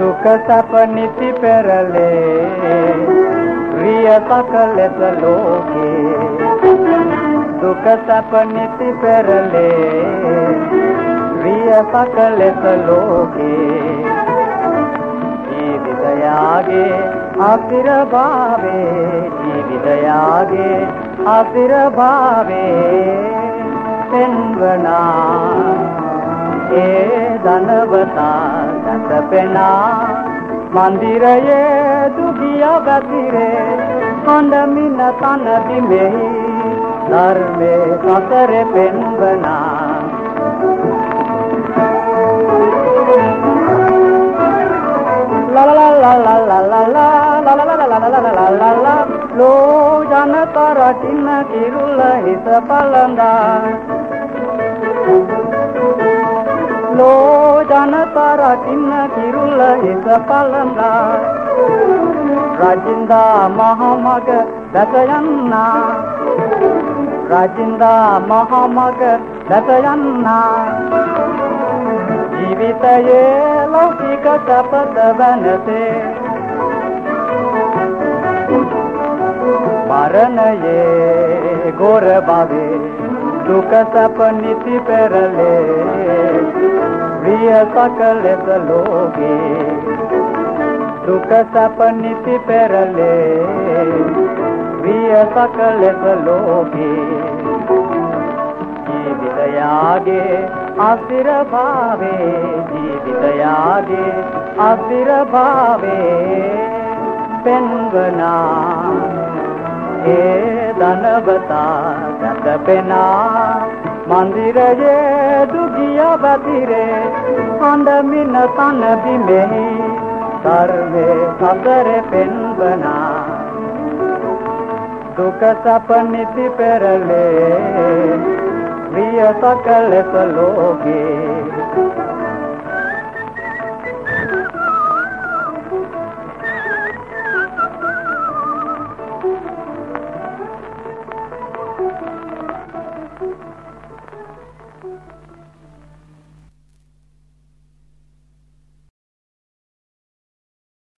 සැප නිති පෙරලේ රිය සකලෙස ලෝකේ. දුක සැප නිති පෙරලේ රිය සකලෙස ලෝකේ. ජීවිතයාගේ අසිර භාවේ ජීවිතයාගේ අසිර භාවේ පෙන්වනා. ඒ ධනවතා සැතපෙනා මන්දිරයේ දුගිය වැතිරේ හඬමින තන බිමෙහි ධර්මේ සසර පෙන්වනා ලෝ ජනත රටින කිරුල හිත පලඳා ලෝ ජනත රටින කිරුල හිත පලඳා රජින්දා මහමග දැක යන්නා. රජින්දා මහමග දැක යන්නා. ජීවිතයේ ලෞකික සපත වනසේ මරණයේ ගොර භවේ දුක සැප නිති පෙරලේ. විය සකලෙස ලෝකේ දුක සැප නිති පෙරලේ විය සකලෙස ලෝකේ ජීවිතයාගේ අසිර භාවේ ජීවිතයාගේ අසිර භාවේ පෙන්වනා ඒ ධනවතා සැතපෙනා මන්දිරයේ දුගිය බතිරේ හඬමින තන බිමෙහි සර්වේ සසර පෙන්වනා. දුක සැප නිති පෙරලේ විය සකලස ලෝකේ